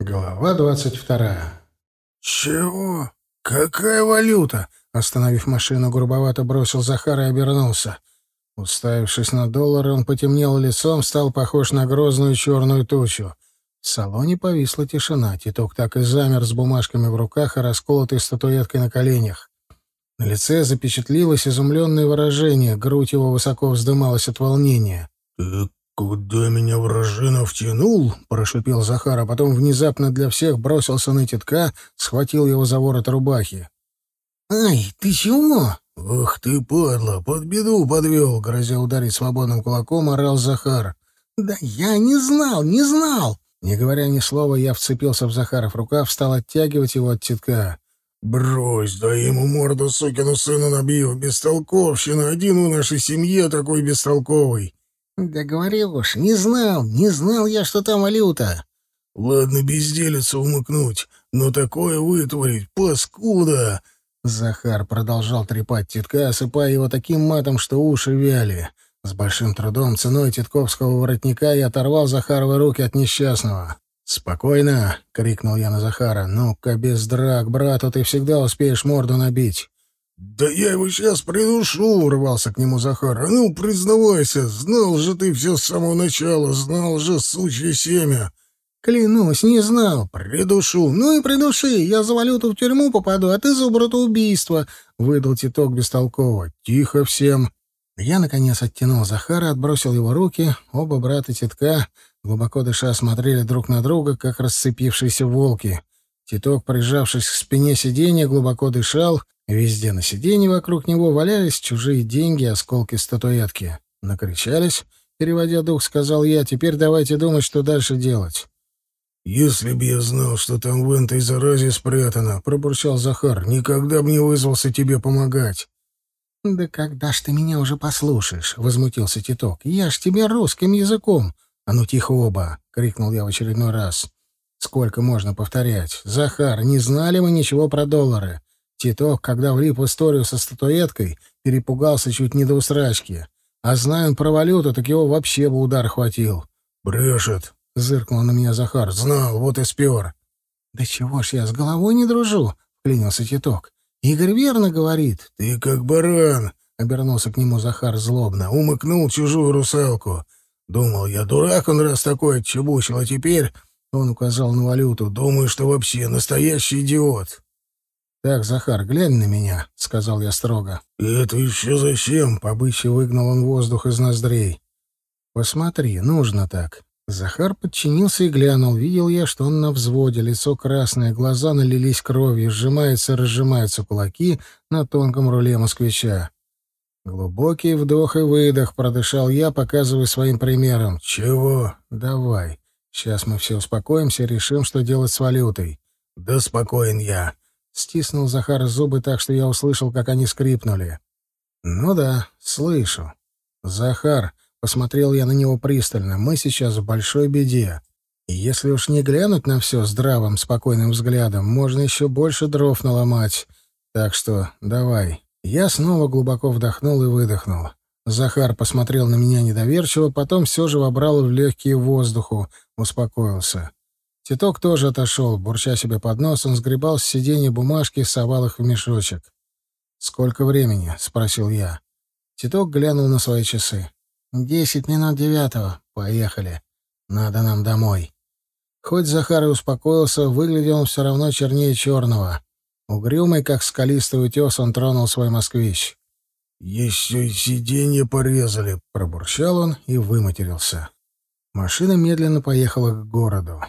Глава двадцать вторая. «Чего? Какая валюта?» Остановив машину, грубовато бросил Захар и обернулся. Уставившись на доллары, он потемнел лицом, стал похож на грозную черную тучу. В салоне повисла тишина. Титок так и замер с бумажками в руках и расколотой статуэткой на коленях. На лице запечатлилось изумленное выражение, грудь его высоко вздымалась от волнения. «Ты «Куда меня вражина втянул?» — прошипел Захар, а потом внезапно для всех бросился на тетка, схватил его за ворот рубахи. «Ай, ты чего?» «Ах ты, падла, под беду подвел!» — грозя ударить свободным кулаком, орал Захар. «Да я не знал, не знал!» Не говоря ни слова, я вцепился в Захаров рукав, стал оттягивать его от тетка. «Брось, да ему морду сукину сына набью! Бестолковщина! Один в нашей семье такой бестолковый!» «Да говорил уж, не знал, не знал я, что там валюта». «Ладно, безделицу умыкнуть, но такое вытворить, паскуда!» Захар продолжал трепать титка, осыпая его таким матом, что уши вяли. С большим трудом, ценой титковского воротника, я оторвал Захаровы руки от несчастного. «Спокойно!» — крикнул я на Захара. «Ну-ка, без драк, брату ты всегда успеешь морду набить. «Да я его сейчас придушу!» — урвался к нему Захар. «А ну, признавайся, знал же ты все с самого начала, знал же, сучье семя!» «Клянусь, не знал. Придушу. Ну и придуши. Я за валюту в тюрьму попаду, а ты за убийство. выдал Титок бестолково. «Тихо всем!» Я, наконец, оттянул Захара, отбросил его руки. Оба брата Титка, глубоко дыша, смотрели друг на друга, как расцепившиеся волки. Титок, прижавшись к спине сиденья, глубоко дышал, Везде на сиденье вокруг него валялись чужие деньги, осколки статуэтки. Накричались, переводя дух, сказал я, теперь давайте думать, что дальше делать. «Если б я знал, что там в этой заразе спрятано», — пробурчал Захар, — «никогда бы не вызвался тебе помогать». «Да когда ж ты меня уже послушаешь?» — возмутился Титок. «Я ж тебе русским языком». «А ну тихо оба!» — крикнул я в очередной раз. «Сколько можно повторять? Захар, не знали мы ничего про доллары. Титок, когда влип в историю со статуэткой, перепугался чуть не до усрачки. А зная он про валюту, так его вообще бы удар хватил. «Брешет!» — зыркнул на меня Захар. «Знал, вот и спер». «Да чего ж я с головой не дружу?» — вклинился Титок. «Игорь верно говорит». «Ты как баран!» — обернулся к нему Захар злобно. «Умыкнул чужую русалку. Думал, я дурак, он раз такой отчебучил, а теперь...» — он указал на валюту. «Думаю, что вообще настоящий идиот». «Так, Захар, глянь на меня», — сказал я строго. «Это еще зачем?» — побычьи выгнал он воздух из ноздрей. «Посмотри, нужно так». Захар подчинился и глянул. Видел я, что он на взводе, лицо красное, глаза налились кровью, сжимаются и разжимаются кулаки на тонком руле москвича. Глубокий вдох и выдох продышал я, показывая своим примером. «Чего?» «Давай. Сейчас мы все успокоимся решим, что делать с валютой». «Да спокоен я», Стиснул Захар зубы так, что я услышал, как они скрипнули. «Ну да, слышу. Захар, посмотрел я на него пристально, мы сейчас в большой беде. И если уж не глянуть на все здравым, спокойным взглядом, можно еще больше дров наломать. Так что давай». Я снова глубоко вдохнул и выдохнул. Захар посмотрел на меня недоверчиво, потом все же вобрал в легкие воздуху, успокоился. Титок тоже отошел, бурча себе под нос, он сгребал с сиденья бумажки и совал их в мешочек. «Сколько времени?» — спросил я. Титок глянул на свои часы. «Десять минут девятого. Поехали. Надо нам домой». Хоть Захар и успокоился, выглядел он все равно чернее черного. Угрюмый, как скалистый утес, он тронул свой москвич. «Еще и сиденье порезали», — пробурчал он и выматерился. Машина медленно поехала к городу.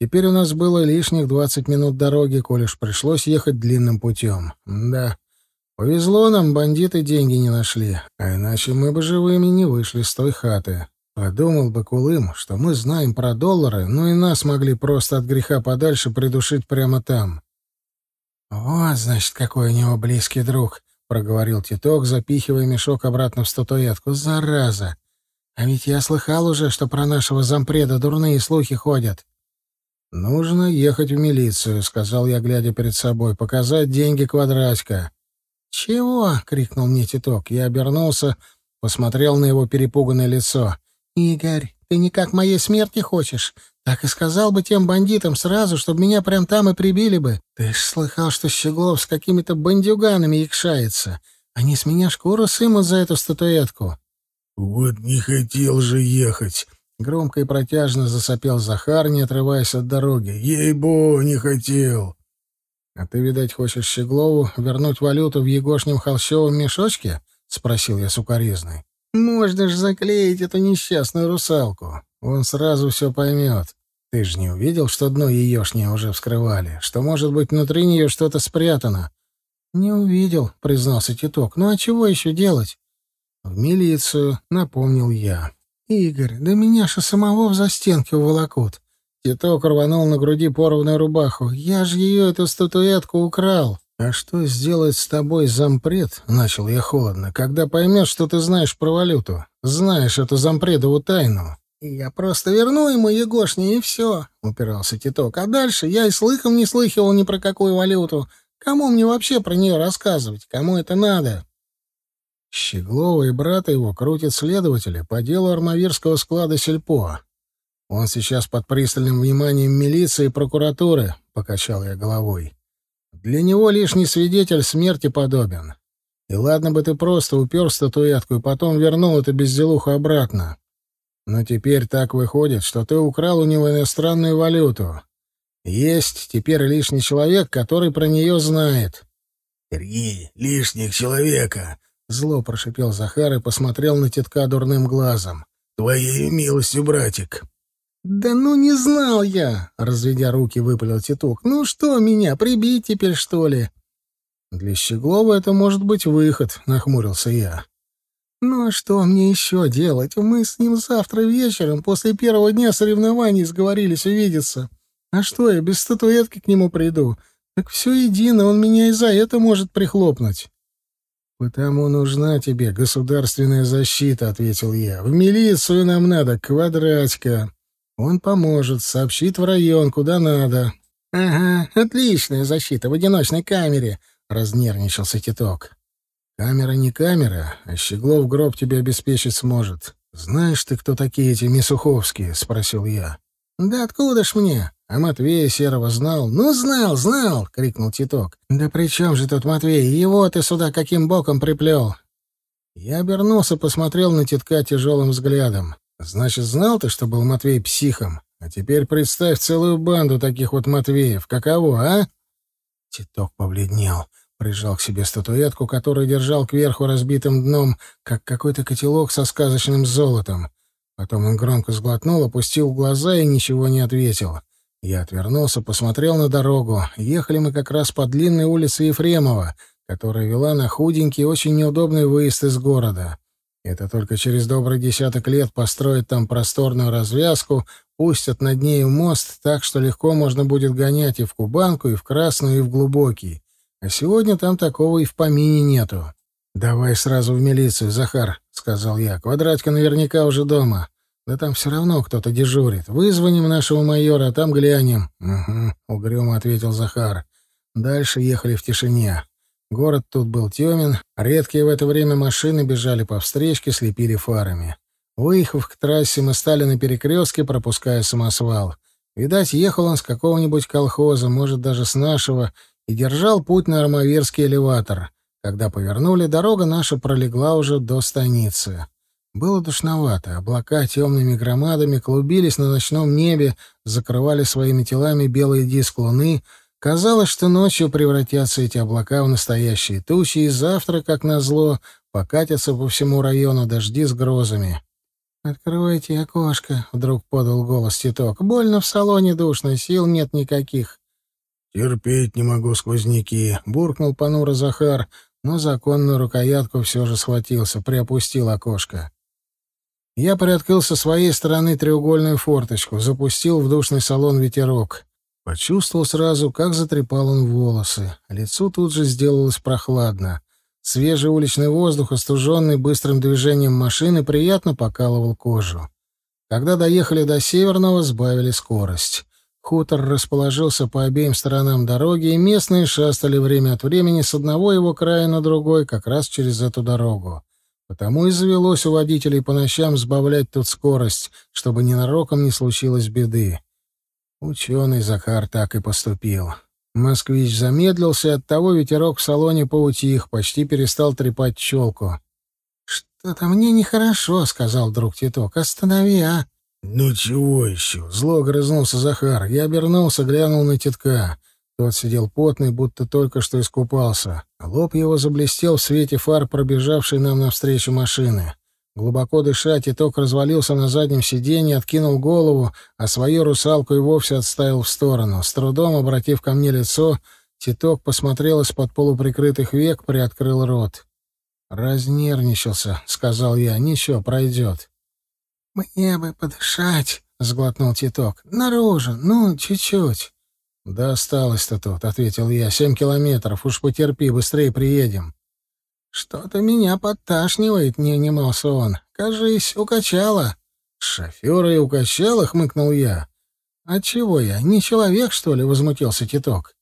Теперь у нас было лишних двадцать минут дороги, коль уж пришлось ехать длинным путем. Да, повезло нам, бандиты деньги не нашли, а иначе мы бы живыми не вышли с той хаты. Подумал бы Кулым, что мы знаем про доллары, но и нас могли просто от греха подальше придушить прямо там. «Вот, значит, какой у него близкий друг», — проговорил Титок, запихивая мешок обратно в статуэтку. «Зараза! А ведь я слыхал уже, что про нашего зампреда дурные слухи ходят». «Нужно ехать в милицию», — сказал я, глядя перед собой. «Показать деньги квадратика». «Чего?» — крикнул мне Титок. Я обернулся, посмотрел на его перепуганное лицо. «Игорь, ты никак моей смерти хочешь? Так и сказал бы тем бандитам сразу, чтобы меня прям там и прибили бы. Ты ж слыхал, что Щеглов с какими-то бандюганами якшается. Они с меня шкуру сымут за эту статуэтку. «Вот не хотел же ехать!» Громко и протяжно засопел Захар, не отрываясь от дороги. «Ей-бо, не хотел!» «А ты, видать, хочешь Щеглову вернуть валюту в егошнем холщовом мешочке?» — спросил я сукоризной. «Можно ж заклеить эту несчастную русалку. Он сразу все поймет. Ты же не увидел, что дно еешнее уже вскрывали? Что, может быть, внутри нее что-то спрятано?» «Не увидел», — признался Титок. «Ну а чего еще делать?» «В милицию», — напомнил я. «Игорь, да меня же самого в застенке уволокут». Титок рванул на груди порванную рубаху. «Я же ее, эту статуэтку, украл». «А что сделает с тобой зампред?» — начал я холодно. «Когда поймет, что ты знаешь про валюту, знаешь эту зампредову тайну». «Я просто верну ему Егошни, и все», — упирался Титок. «А дальше я и слыхом не слыхивал ни про какую валюту. Кому мне вообще про нее рассказывать? Кому это надо?» Щеглова и брата его крутят следователи по делу армавирского склада «Сельпо». Он сейчас под пристальным вниманием милиции и прокуратуры, — покачал я головой. Для него лишний свидетель смерти подобен. И ладно бы ты просто упер статуэтку и потом вернул эту безделуху обратно. Но теперь так выходит, что ты украл у него иностранную валюту. Есть теперь лишний человек, который про нее знает. — Три лишних человека, Зло прошипел Захар и посмотрел на тетка дурным глазом. «Твоей милостью, братик!» «Да ну не знал я!» — разведя руки, выпалил тетук. «Ну что меня, прибить теперь, что ли?» «Для Щеглова это может быть выход», — нахмурился я. «Ну а что мне еще делать? Мы с ним завтра вечером, после первого дня соревнований, сговорились увидеться. А что, я без статуэтки к нему приду? Так все едино, он меня и за это может прихлопнуть». «Потому нужна тебе государственная защита», — ответил я. «В милицию нам надо, квадратика. Он поможет, сообщит в район, куда надо». «Ага, отличная защита в одиночной камере», — разнервничался Титок. «Камера не камера, а Щеглов гроб тебе обеспечить сможет. Знаешь ты, кто такие эти Мисуховские?» — спросил я. «Да откуда ж мне? А Матвея Серого знал? Ну, знал, знал! — крикнул Титок. Да при чем же тут Матвей? Его ты сюда каким боком приплел? Я обернулся, посмотрел на Титка тяжелым взглядом. Значит, знал ты, что был Матвей психом? А теперь представь целую банду таких вот Матвеев. Каково, а? Титок побледнел, прижал к себе статуэтку, которую держал кверху разбитым дном, как какой-то котелок со сказочным золотом. Потом он громко сглотнул, опустил глаза и ничего не ответил. Я отвернулся, посмотрел на дорогу. Ехали мы как раз по длинной улице Ефремова, которая вела на худенький, очень неудобный выезд из города. Это только через добрый десяток лет построят там просторную развязку, пустят над нею мост так, что легко можно будет гонять и в Кубанку, и в Красную, и в Глубокий. А сегодня там такого и в помине нету. «Давай сразу в милицию, Захар», — сказал я. «Квадратка наверняка уже дома». Да там все равно кто-то дежурит. Вызвоним нашего майора, а там глянем. Угу, угрюмо ответил Захар. Дальше ехали в тишине. Город тут был темен, редкие в это время машины бежали по встречке, слепили фарами. Выехав к трассе, мы стали на перекрестке, пропуская самосвал. Видать, ехал он с какого-нибудь колхоза, может, даже с нашего, и держал путь на Армавирский элеватор. Когда повернули, дорога наша пролегла уже до станицы. Было душновато, облака темными громадами клубились на ночном небе, закрывали своими телами белый диск луны. Казалось, что ночью превратятся эти облака в настоящие тучи, и завтра, как назло, покатятся по всему району дожди с грозами. «Откройте окошко», — вдруг подал голос Титок. «Больно в салоне душно, сил нет никаких». «Терпеть не могу сквозняки», — буркнул понуро Захар, но законную рукоятку все же схватился, приопустил окошко. Я приоткрыл со своей стороны треугольную форточку, запустил в душный салон ветерок. Почувствовал сразу, как затрепал он волосы. Лицу тут же сделалось прохладно. Свежий уличный воздух, остуженный быстрым движением машины, приятно покалывал кожу. Когда доехали до Северного, сбавили скорость. Хутор расположился по обеим сторонам дороги, и местные шастали время от времени с одного его края на другой, как раз через эту дорогу. Потому и завелось у водителей по ночам сбавлять тут скорость, чтобы ненароком не случилось беды. Ученый Захар так и поступил. Москвич замедлился, оттого ветерок в салоне поутих, почти перестал трепать челку. «Что-то мне нехорошо», — сказал друг Титок. «Останови, а!» «Ну чего еще?» — зло грызнулся Захар. Я обернулся, глянул на Титка. Тот сидел потный, будто только что искупался. Лоб его заблестел в свете фар, пробежавшей нам навстречу машины. Глубоко дыша, Титок развалился на заднем сиденье, откинул голову, а свою русалку и вовсе отставил в сторону. С трудом, обратив ко мне лицо, Титок посмотрел из-под полуприкрытых век, приоткрыл рот. «Разнервничался», — сказал я. «Ничего, пройдет». «Мне бы подышать», — сглотнул Титок. «Наружу, ну, чуть-чуть». «Да осталось-то тут», — ответил я. «Семь километров. Уж потерпи, быстрее приедем». «Что-то меня подташнивает», — не унимался он. «Кажись, укачало». «Шофера и укачало?» — хмыкнул я. «А чего я, не человек, что ли?» — возмутился Титок.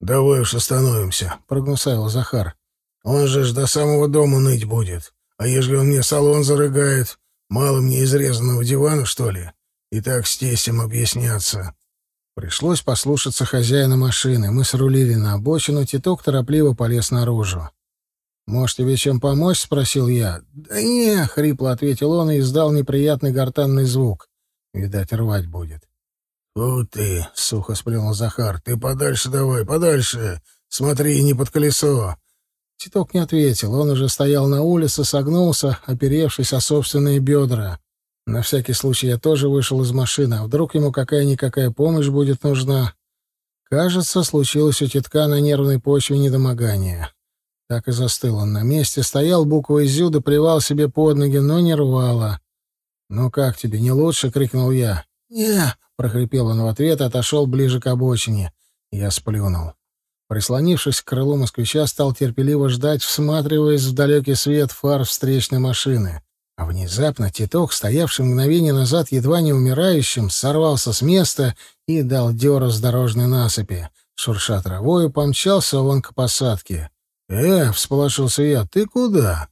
«Давай уж остановимся», — прогнусавил Захар. «Он же ж до самого дома ныть будет. А ежели он мне салон зарыгает, мало мне изрезанного дивана, что ли? И так с тестем объясняться». Пришлось послушаться хозяина машины. Мы срулили на обочину, Титок торопливо полез наружу. «Может, тебе чем помочь?» — спросил я. «Да не», — хрипло ответил он и издал неприятный гортанный звук. Видать, рвать будет. «Фу ты!» — сухо сплюнул Захар. «Ты подальше давай, подальше! Смотри, не под колесо!» Титок не ответил. Он уже стоял на улице, согнулся, оперевшись о собственные бедра. На всякий случай я тоже вышел из машины, а вдруг ему какая-никакая помощь будет нужна. Кажется, случилось у Титка на нервной почве недомогание. Так и застыл он на месте, стоял буквой «Зю» да плевал себе под ноги, но не рвало. «Ну как тебе, не лучше?» — крикнул я. «Не!» — прохрипел он в ответ, отошел ближе к обочине. Я сплюнул. Прислонившись к крылу москвича, стал терпеливо ждать, всматриваясь в далекий свет фар встречной машины. А внезапно Титок, стоявший мгновение назад едва не умирающим, сорвался с места и дал дёру с дорожной насыпи. Шурша травою, помчался он к посадке. «Э!» — всполошился я. «Ты куда?»